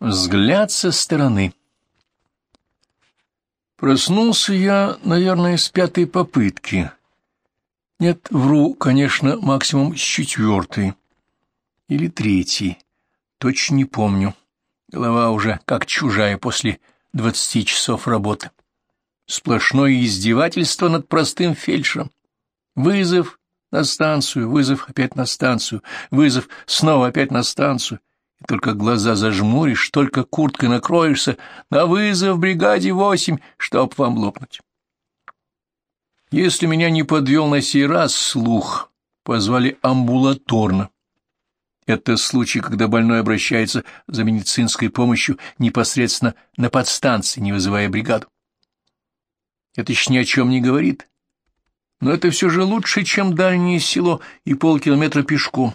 Взгляд со стороны. Проснулся я, наверное, с пятой попытки. Нет, вру, конечно, максимум с четвертой. Или третьей. Точно не помню. Голова уже как чужая после двадцати часов работы. Сплошное издевательство над простым фельдшером. Вызов на станцию, вызов опять на станцию, вызов снова опять на станцию. И только глаза зажмуришь, только курткой накроешься, на вызов бригаде восемь, чтоб вам лопнуть. Если меня не подвел на сей раз слух, позвали амбулаторно. Это случай, когда больной обращается за медицинской помощью непосредственно на подстанции, не вызывая бригаду. Это еще ни о чем не говорит. Но это все же лучше, чем дальнее село и полкилометра пешком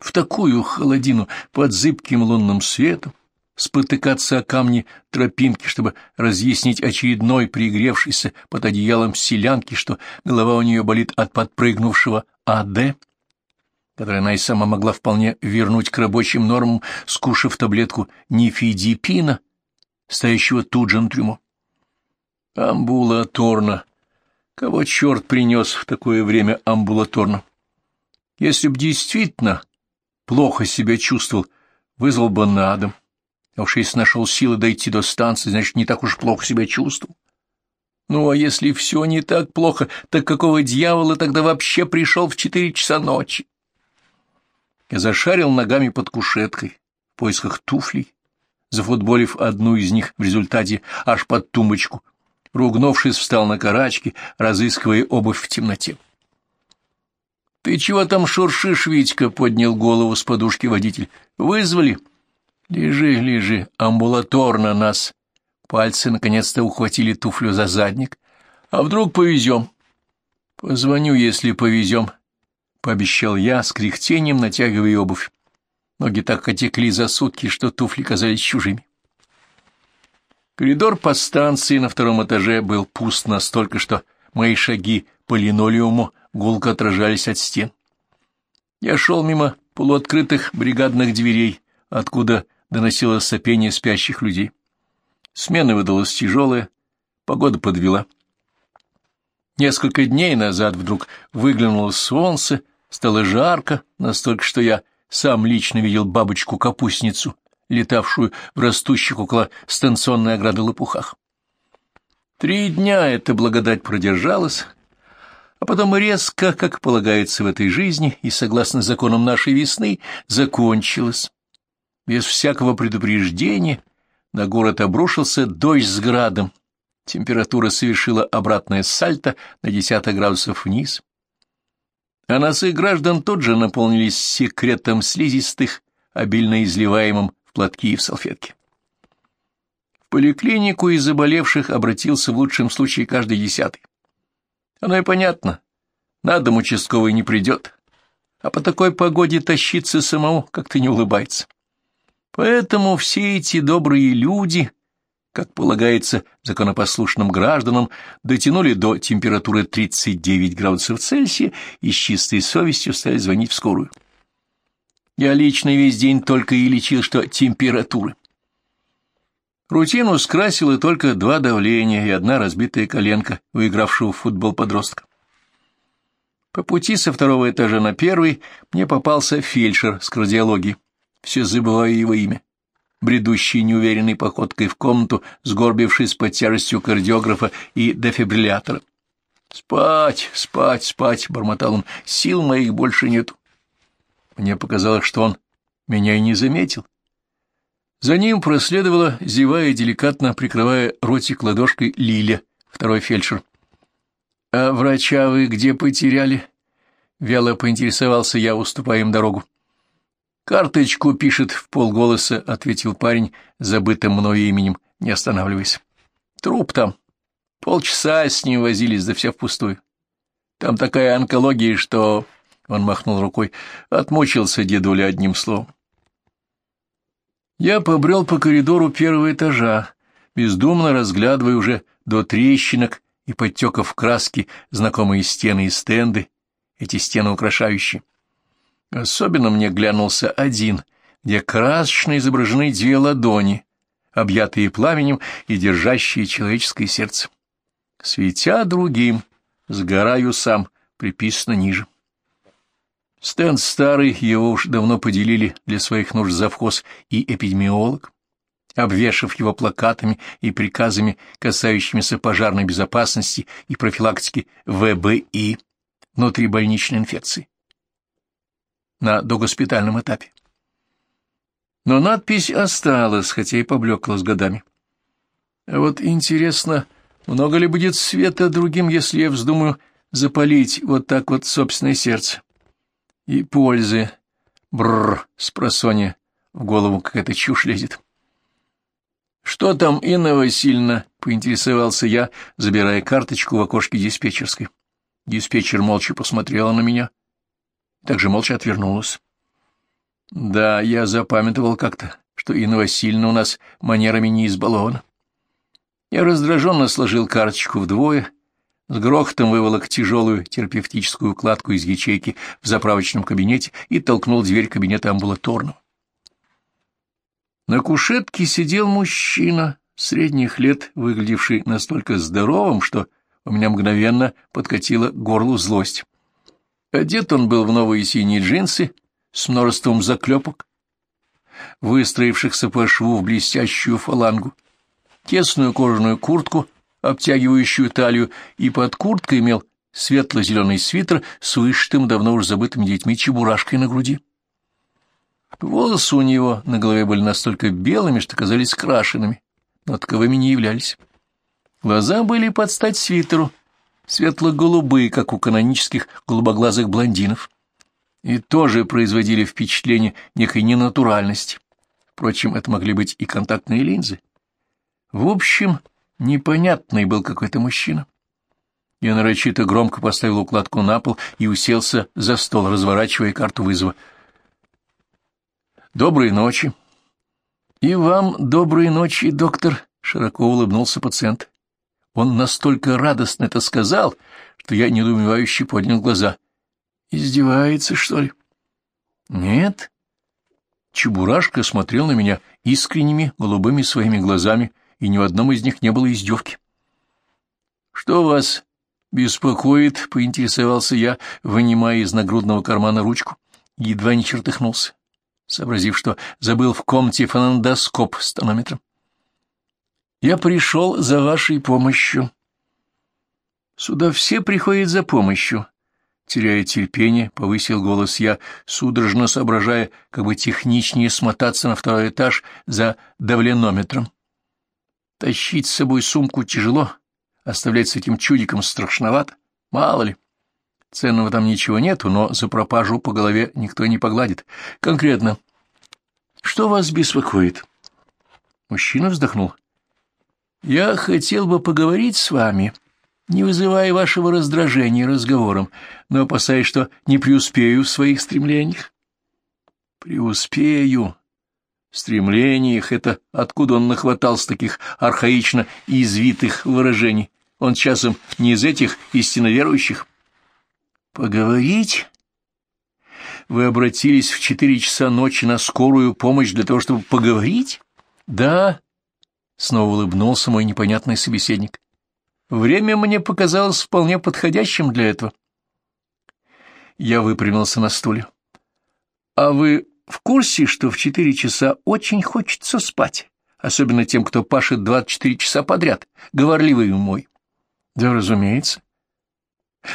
в такую холодину под зыбким лунным светом, спотыкаться о камни тропинки, чтобы разъяснить очередной пригревшийся под одеялом селянки, что голова у нее болит от подпрыгнувшего АД, который она и сама могла вполне вернуть к рабочим нормам, скушав таблетку нифидипина, стоящего тут же на трюмо. Амбулаторно. Кого черт принес в такое время амбулаторно? Если б действительно плохо себя чувствовал, вызвал бы на дом. А уж если нашел силы дойти до станции, значит, не так уж плохо себя чувствовал. Ну, а если все не так плохо, так какого дьявола тогда вообще пришел в четыре часа ночи? Я зашарил ногами под кушеткой в поисках туфлей, зафутболив одну из них в результате аж под тумбочку. Ругнувшись, встал на карачки, разыскивая обувь в темноте. — Ты чего там шуршишь, Витька? — поднял голову с подушки водитель. — Вызвали? — Лежи, лежи, амбулаторно нас. Пальцы наконец-то ухватили туфлю за задник. — А вдруг повезем? — Позвоню, если повезем, — пообещал я, с кряхтением натягивая обувь. Ноги так отекли за сутки, что туфли казались чужими. Коридор по станции на втором этаже был пуст настолько, что мои шаги по линолеуму гулко отражались от стен. Я шел мимо полуоткрытых бригадных дверей, откуда доносилось сопение спящих людей. Смена выдалась тяжелая, погода подвела. Несколько дней назад вдруг выглянуло солнце, стало жарко, настолько, что я сам лично видел бабочку-капустницу, летавшую в растущих около станционной ограды лопухах. Три дня эта благодать продержалась, потом резко, как полагается в этой жизни и согласно законам нашей весны, закончилось. Без всякого предупреждения на город обрушился дождь с градом. Температура совершила обратное сальто на десяток градусов вниз. А носы граждан тут же наполнились секретом слизистых, обильно изливаемым в платки и в салфетки. В поликлинику из заболевших обратился в лучшем случае каждый десятый. Оно и понятно. На дом участковый не придет. А по такой погоде тащиться самому как-то не улыбается. Поэтому все эти добрые люди, как полагается законопослушным гражданам, дотянули до температуры 39 градусов Цельсия и с чистой совестью стали звонить в скорую. Я лично весь день только и лечил, что температуры. Рутину скрасило только два давления и одна разбитая коленка у игравшего в футбол подростка. По пути со второго этажа на первый мне попался фельдшер с кардиологией, все забывая его имя, бредущий неуверенной походкой в комнату, сгорбившись под тяжестью кардиографа и дефибриллятора. «Спать, спать, спать!» — бормотал он. «Сил моих больше нету». Мне показалось, что он меня и не заметил. За ним проследовала, зевая деликатно прикрывая ротик ладошкой, Лиля, второй фельдшер. — А врача вы где потеряли? — вяло поинтересовался я, уступая им дорогу. — Карточку пишет в полголоса, — ответил парень, забытым мною именем, не останавливаясь. — Труп там. Полчаса с ним возились, да все впустую. Там такая онкология, что... Он махнул рукой. Отмучился дедуля одним словом. Я побрел по коридору первого этажа, бездумно разглядывая уже до трещинок и подтеков краски знакомые стены и стенды, эти стены украшающие. Особенно мне глянулся один, где красочно изображены две ладони, объятые пламенем и держащие человеческое сердце. Светя другим, сгораю сам, приписано ниже. Стенд старый, его уж давно поделили для своих нужд завхоз и эпидемиолог, обвешав его плакатами и приказами, касающимися пожарной безопасности и профилактики ВБИ, внутрибольничной инфекции, на догоспитальном этапе. Но надпись осталась, хотя и поблекла с годами. А вот интересно, много ли будет света другим, если я вздумаю запалить вот так вот собственное сердце? И пользы. Бррр, спросонья, в голову какая-то чушь лезет. «Что там, Инна Васильевна?» — поинтересовался я, забирая карточку в окошке диспетчерской. Диспетчер молча посмотрела на меня, также молча отвернулась. Да, я запамятовал как-то, что Инна Васильевна у нас манерами не избалована. Я раздраженно сложил карточку вдвое, с грохотом выволок тяжелую терапевтическую укладку из ячейки в заправочном кабинете и толкнул дверь кабинета амбулаторного. На кушетке сидел мужчина средних лет, выглядевший настолько здоровым, что у меня мгновенно подкатила горлу злость. Одет он был в новые синие джинсы с множеством заклепок, выстроившихся по шву в блестящую фалангу, тесную кожаную куртку, обтягивающую талию, и под курткой имел светло-зеленый свитер с вышитым давно уж забытыми детьми чебурашкой на груди. Волосы у него на голове были настолько белыми, что казались крашенными, но таковыми не являлись. Глаза были под стать свитеру, светло-голубые, как у канонических голубоглазых блондинов и тоже производили впечатление некой ненатуральности. Впрочем, это могли быть и контактные линзы. В общем, непонятный был какой-то мужчина. Я нарочито громко поставил укладку на пол и уселся за стол, разворачивая карту вызова. «Доброй ночи». «И вам доброй ночи, доктор», — широко улыбнулся пациент. Он настолько радостно это сказал, что я недоумевающе поднял глаза — Издевается, что ли? Нет. Чебурашка смотрел на меня искренними голубыми своими глазами, и ни в одном из них не было издевки. Что вас беспокоит? — поинтересовался я, вынимая из нагрудного кармана ручку. Едва не чертыхнулся, сообразив, что забыл в комнате фонендоскоп с тонометром. Я пришел за вашей помощью. Сюда все приходят за помощью, теряя терпение, повысил голос я, судорожно соображая, как бы техничнее смотаться на второй этаж за давленометром. Тащить с собой сумку тяжело, оставлять с этим чудиком страшновато, мало ли. Ценного там ничего нету, но за пропажу по голове никто не погладит. Конкретно. Что вас беспокоит? Мужчина вздохнул. Я хотел бы поговорить с вами не вызывая вашего раздражения разговором, но опасаясь, что не преуспею в своих стремлениях. Преуспею. Стремлениях — это откуда он нахватался таких архаично извитых выражений? Он часом не из этих истинно верующих. Поговорить? Вы обратились в четыре часа ночи на скорую помощь для того, чтобы поговорить? Да. Снова улыбнулся мой непонятный собеседник. Время мне показалось вполне подходящим для этого. Я выпрямился на стуле. А вы в курсе, что в четыре часа очень хочется спать, особенно тем, кто пашет двадцать четыре часа подряд, говорливый мой? Да, разумеется.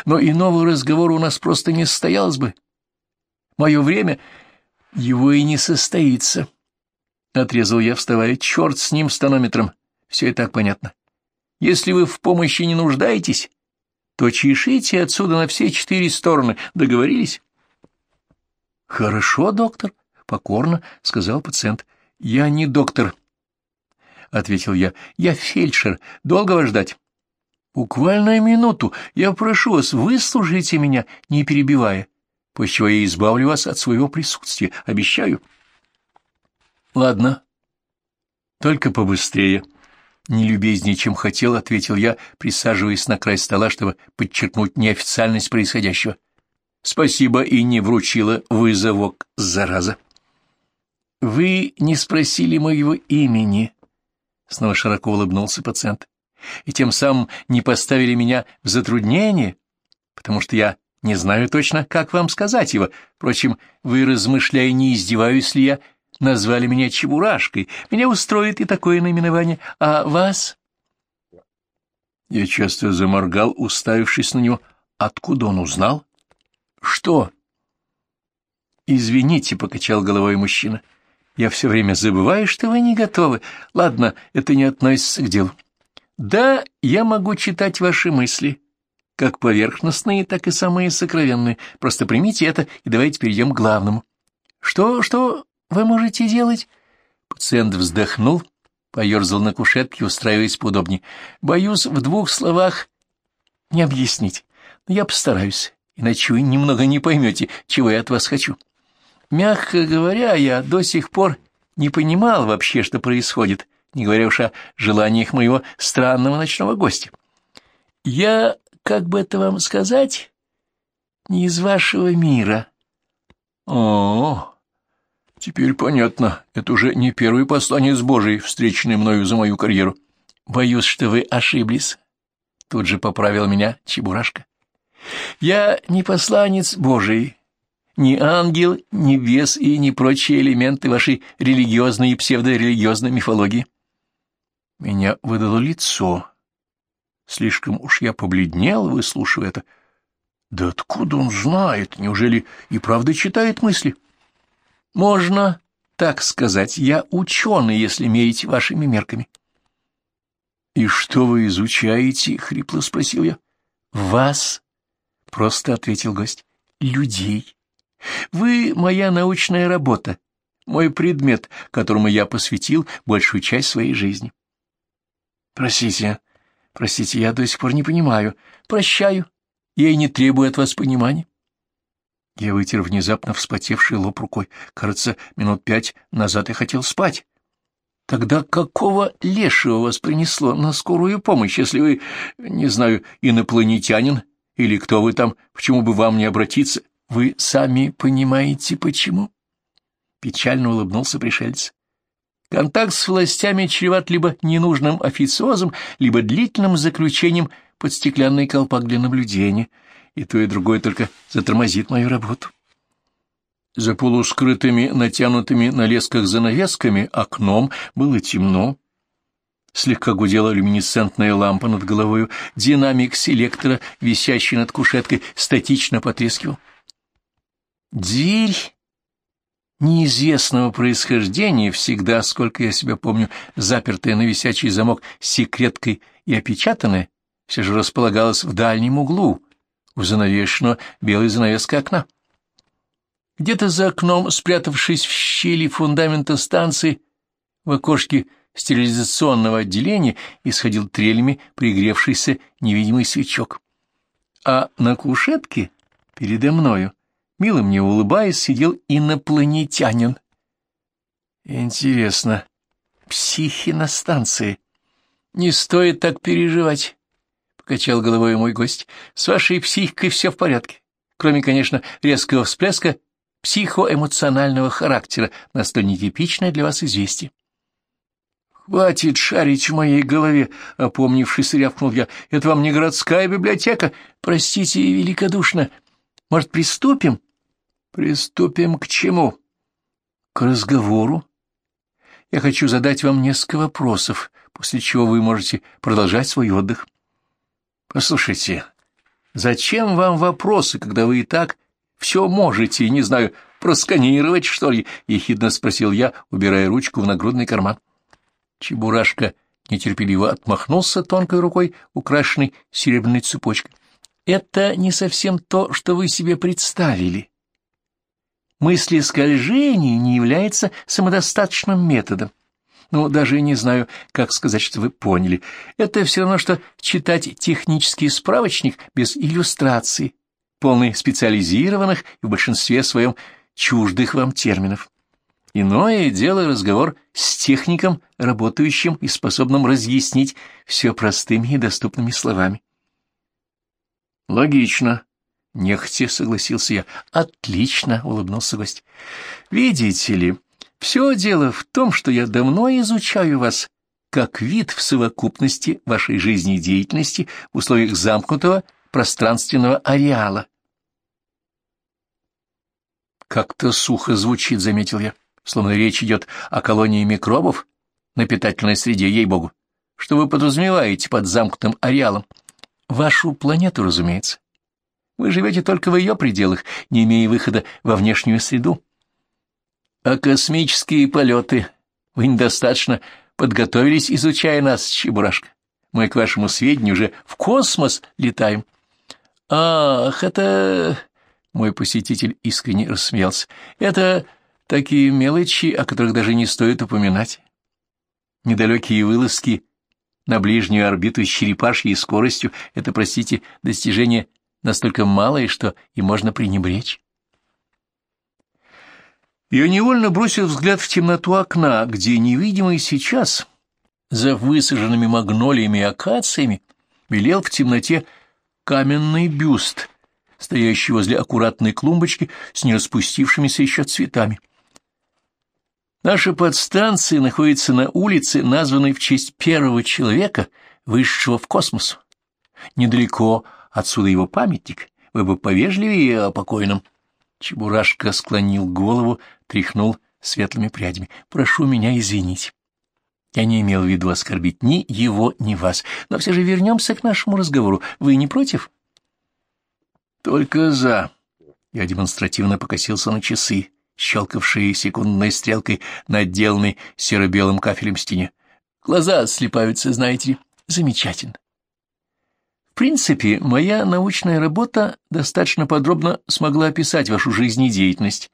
Но иного разговора у нас просто не состоялось бы. Мое время его и не состоится. Отрезал я, вставая. Черт с ним, с тонометром. Все и так понятно. Если вы в помощи не нуждаетесь, то чешите отсюда на все четыре стороны. Договорились? — Хорошо, доктор, — покорно сказал пациент. — Я не доктор, — ответил я. — Я фельдшер. Долго вас ждать? — Буквально минуту. Я прошу вас, выслушайте меня, не перебивая, после чего я избавлю вас от своего присутствия. Обещаю. — Ладно. Только побыстрее. — не любезнее, чем хотел, — ответил я, присаживаясь на край стола, чтобы подчеркнуть неофициальность происходящего. Спасибо и не вручила вызовок, зараза. Вы не спросили моего имени, — снова широко улыбнулся пациент, — и тем самым не поставили меня в затруднение, потому что я не знаю точно, как вам сказать его. Впрочем, вы, размышляя, не издеваюсь ли я, назвали меня Чебурашкой. Меня устроит и такое наименование. А вас? Я часто заморгал, уставившись на него. Откуда он узнал? Что? Извините, — покачал головой мужчина. Я все время забываю, что вы не готовы. Ладно, это не относится к делу. Да, я могу читать ваши мысли, как поверхностные, так и самые сокровенные. Просто примите это и давайте перейдем к главному. Что, что вы можете делать? Пациент вздохнул, поерзал на кушетке, устраиваясь поудобнее. Боюсь в двух словах не объяснить, но я постараюсь, иначе вы немного не поймете, чего я от вас хочу. Мягко говоря, я до сих пор не понимал вообще, что происходит, не говоря уж о желаниях моего странного ночного гостя. Я, как бы это вам сказать, не из вашего мира. О, теперь понятно. Это уже не первый посланец Божий, встреченный мною за мою карьеру. Боюсь, что вы ошиблись. Тут же поправил меня Чебурашка. Я не посланец Божий, ни ангел, ни бес и ни прочие элементы вашей религиозной и псевдорелигиозной мифологии. Меня выдало лицо. Слишком уж я побледнел, выслушивая это. Да откуда он знает? Неужели и правда читает мысли? Можно так сказать. Я ученый, если мерить вашими мерками. — И что вы изучаете? — хрипло спросил я. — Вас, — просто ответил гость, — людей. Вы — моя научная работа, мой предмет, которому я посвятил большую часть своей жизни. Простите, простите, я до сих пор не понимаю. Прощаю, я и не требую от вас понимания. Я вытер внезапно вспотевший лоб рукой. Кажется, минут пять назад я хотел спать. Тогда какого лешего вас принесло на скорую помощь, если вы, не знаю, инопланетянин или кто вы там, почему бы вам не обратиться? Вы сами понимаете, почему? Печально улыбнулся пришелец. Контакт с властями чреват либо ненужным официозом, либо длительным заключением под стеклянный колпак для наблюдения, и то и другое только затормозит мою работу. За полускрытыми, натянутыми на лесках занавесками окном было темно. Слегка гудела люминесцентная лампа над головою, динамик селектора, висящий над кушеткой, статично потрескивал. Дверь неизвестного происхождения, всегда, сколько я себя помню, запертая на висячий замок секреткой и опечатанная, все же располагалась в дальнем углу, у занавешенного белой занавеской окна. Где-то за окном, спрятавшись в щели фундамента станции, в окошке стерилизационного отделения исходил трелями пригревшийся невидимый свечок. А на кушетке передо мною Мило мне улыбаясь, сидел инопланетянин. Интересно, психи на станции. Не стоит так переживать, — покачал головой мой гость. С вашей психикой все в порядке, кроме, конечно, резкого всплеска психоэмоционального характера, настолько нетипичное для вас известие. «Хватит шарить в моей голове!» — опомнившись, рявкнул я. «Это вам не городская библиотека? Простите великодушно. Может, приступим?» Приступим к чему? К разговору. Я хочу задать вам несколько вопросов, после чего вы можете продолжать свой отдых. Послушайте, зачем вам вопросы, когда вы и так все можете, не знаю, просканировать, что ли? — ехидно спросил я, убирая ручку в нагрудный карман. Чебурашка нетерпеливо отмахнулся тонкой рукой, украшенной серебряной цепочкой. — Это не совсем то, что вы себе представили. — мысли скольжения не является самодостаточным методом. Ну, даже не знаю, как сказать, что вы поняли. Это все равно, что читать технический справочник без иллюстраций, полный специализированных и в большинстве своем чуждых вам терминов. Иное дело разговор с техником, работающим и способным разъяснить все простыми и доступными словами. Логично, Нехотя согласился я. Отлично, улыбнулся гость. Видите ли, Все дело в том, что я давно изучаю вас как вид в совокупности вашей жизнедеятельности в условиях замкнутого пространственного ареала. Как-то сухо звучит, заметил я, словно речь идет о колонии микробов на питательной среде, ей-богу. Что вы подразумеваете под замкнутым ареалом? Вашу планету, разумеется. Вы живете только в ее пределах, не имея выхода во внешнюю среду. А космические полеты вы недостаточно подготовились, изучая нас, Чебурашка. Мы, к вашему сведению, уже в космос летаем. Ах, это... Мой посетитель искренне рассмеялся. Это такие мелочи, о которых даже не стоит упоминать. Недалекие вылазки на ближнюю орбиту с черепашьей скоростью — это, простите, достижение настолько малое, что и можно пренебречь. Я невольно бросил взгляд в темноту окна, где невидимый сейчас, за высаженными магнолиями и акациями, белел в темноте каменный бюст, стоящий возле аккуратной клумбочки с нераспустившимися еще цветами. Наша подстанция находится на улице, названной в честь первого человека, вышедшего в космос. Недалеко отсюда его памятник. Вы бы повежливее о покойном. Чебурашка склонил голову, тряхнул светлыми прядями. «Прошу меня извинить. Я не имел в виду оскорбить ни его, ни вас. Но все же вернемся к нашему разговору. Вы не против?» «Только за». Я демонстративно покосился на часы, щелкавшие секундной стрелкой на отделанной серо-белым кафелем стене. «Глаза слепаются, знаете ли. Замечательно. В принципе, моя научная работа достаточно подробно смогла описать вашу жизнедеятельность.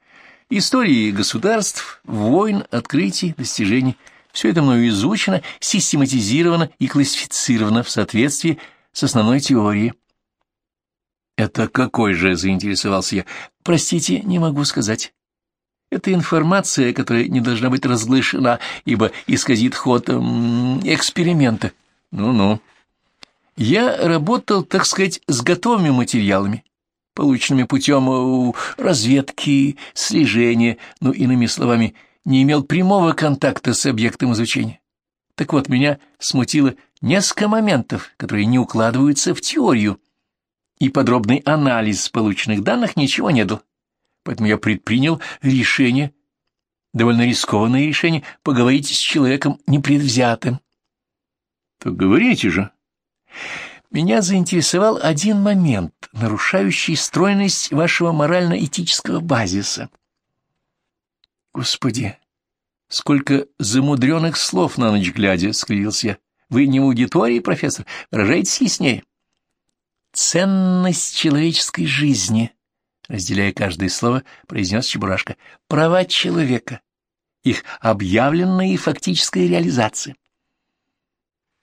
Истории государств, войн, открытий, достижений. Все это мною изучено, систематизировано и классифицировано в соответствии с основной теорией. Это какой же, заинтересовался я? Простите, не могу сказать. Это информация, которая не должна быть разглашена, ибо исказит ход эм, эксперимента. Ну-ну. Я работал, так сказать, с готовыми материалами, полученными путем э, разведки, слежения, ну, иными словами, не имел прямого контакта с объектом изучения. Так вот, меня смутило несколько моментов, которые не укладываются в теорию, и подробный анализ полученных данных ничего не дал. Поэтому я предпринял решение, довольно рискованное решение, поговорить с человеком непредвзятым. — Так говорите же, меня заинтересовал один момент, нарушающий стройность вашего морально-этического базиса. Господи, сколько замудренных слов на ночь глядя, — скривился я. Вы не в аудитории, профессор, выражайтесь яснее. Ценность человеческой жизни, — разделяя каждое слово, произнес Чебурашка, — права человека, их объявленная и фактическая реализация.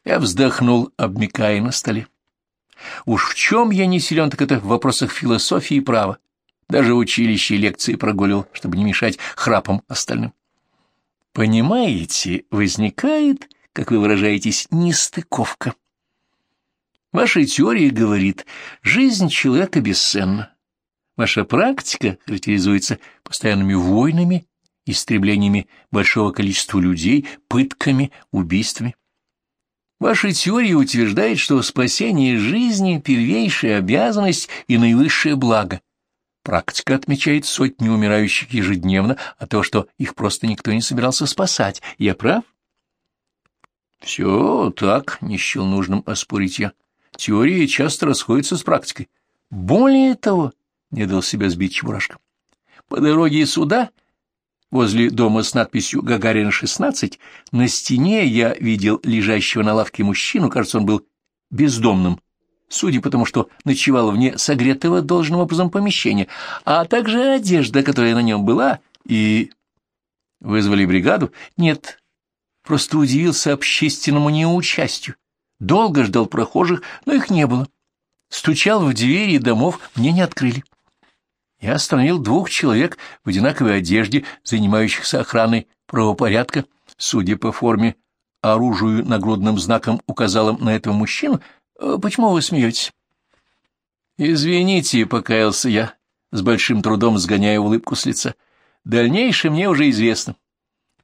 Я вздохнул, обмикая на столе. Уж в чем я не силен, так это в вопросах философии и права. Даже в училище лекции прогуливал, чтобы не мешать храпом остальным. Понимаете, возникает, как вы выражаетесь, нестыковка. Ваша теория говорит, жизнь человека бесценна. Ваша практика характеризуется постоянными войнами, истреблениями большого количества людей, пытками, убийствами. Ваша теория утверждает, что спасение жизни — первейшая обязанность и наивысшее благо. Практика отмечает сотни умирающих ежедневно, а то, что их просто никто не собирался спасать. Я прав? Все так, не счел нужным оспорить я. Теория часто расходится с практикой. Более того, не дал себя сбить Чебурашка. По дороге сюда Возле дома с надписью «Гагарина-16» на стене я видел лежащего на лавке мужчину, кажется, он был бездомным, судя по тому, что ночевал вне согретого должным образом помещения, а также одежда, которая на нем была, и... Вызвали бригаду? Нет, просто удивился общественному неучастию. Долго ждал прохожих, но их не было. Стучал в двери домов, мне не открыли. Я остановил двух человек в одинаковой одежде, занимающихся охраной правопорядка. Судя по форме, оружию нагрудным знаком указал на этого мужчину. Э, почему вы смеетесь? Извините, покаялся я, с большим трудом сгоняя улыбку с лица. Дальнейшее мне уже известно.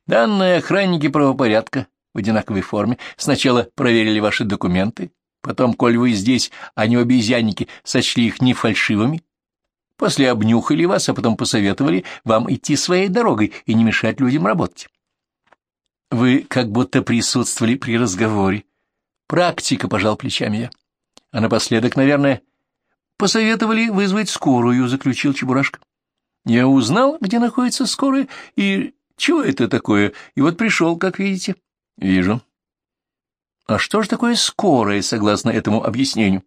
Данные охранники правопорядка в одинаковой форме сначала проверили ваши документы, потом, коль вы здесь, а не обезьянники, сочли их не фальшивыми, после обнюхали вас, а потом посоветовали вам идти своей дорогой и не мешать людям работать. Вы как будто присутствовали при разговоре. Практика, пожал плечами я. А напоследок, наверное, посоветовали вызвать скорую, заключил Чебурашка. Я узнал, где находится скорая, и чего это такое, и вот пришел, как видите. Вижу. А что же такое скорая, согласно этому объяснению?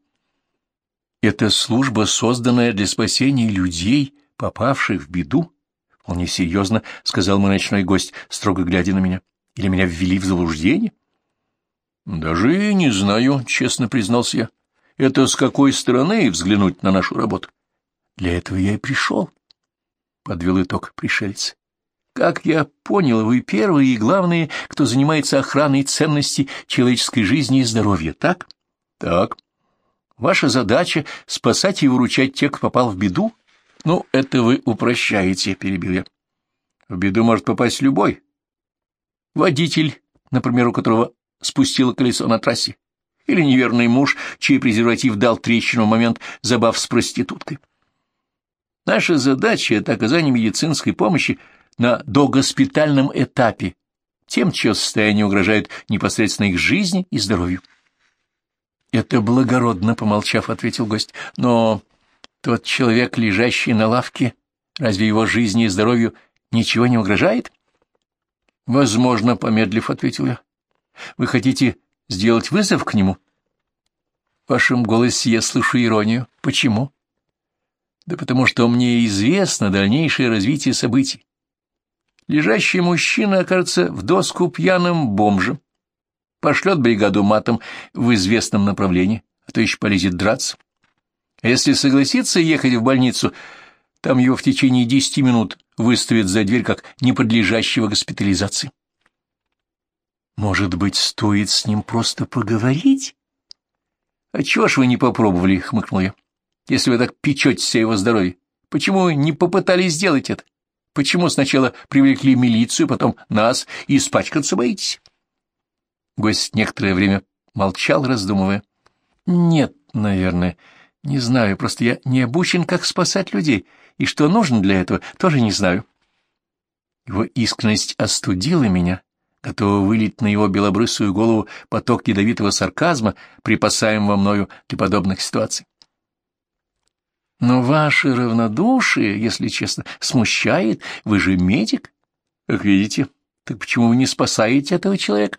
Это служба, созданная для спасения людей, попавших в беду. Вполне серьезно, — сказал мой ночной гость, строго глядя на меня. Или меня ввели в заблуждение? Даже не знаю, — честно признался я. Это с какой стороны взглянуть на нашу работу? Для этого я и пришел, — подвел итог пришельцы. Как я понял, вы первые и главные, кто занимается охраной ценностей человеческой жизни и здоровья, так? Так. Ваша задача — спасать и выручать тех, кто попал в беду? Ну, это вы упрощаете, — перебил я. В беду может попасть любой. Водитель, например, у которого спустило колесо на трассе, или неверный муж, чей презерватив дал трещину в момент забав с проституткой. Наша задача — это оказание медицинской помощи на догоспитальном этапе тем, чье состояние угрожает непосредственно их жизни и здоровью. «Это благородно», — помолчав, ответил гость. «Но тот человек, лежащий на лавке, разве его жизни и здоровью ничего не угрожает?» «Возможно», — помедлив, ответил я. «Вы хотите сделать вызов к нему?» В вашем голосе я слышу иронию. Почему? Да потому что мне известно дальнейшее развитие событий лежащий мужчина окажется в доску пьяным бомжем, пошлет бригаду матом в известном направлении, а то еще полезет драться. А если согласится ехать в больницу, там его в течение десяти минут выставят за дверь как неподлежащего госпитализации. Может быть, стоит с ним просто поговорить? — А чего ж вы не попробовали, — хмыкнул я, — если вы так печетесь о его здоровье? Почему не попытались сделать это? Почему сначала привлекли милицию, потом нас, и испачкаться боитесь? Гость некоторое время молчал, раздумывая. Нет, наверное, не знаю, просто я не обучен, как спасать людей, и что нужно для этого, тоже не знаю. Его искренность остудила меня, готова вылить на его белобрысую голову поток ядовитого сарказма, припасаемого мною для подобных ситуаций. Но ваше равнодушие, если честно, смущает. Вы же медик. Как видите, так почему вы не спасаете этого человека?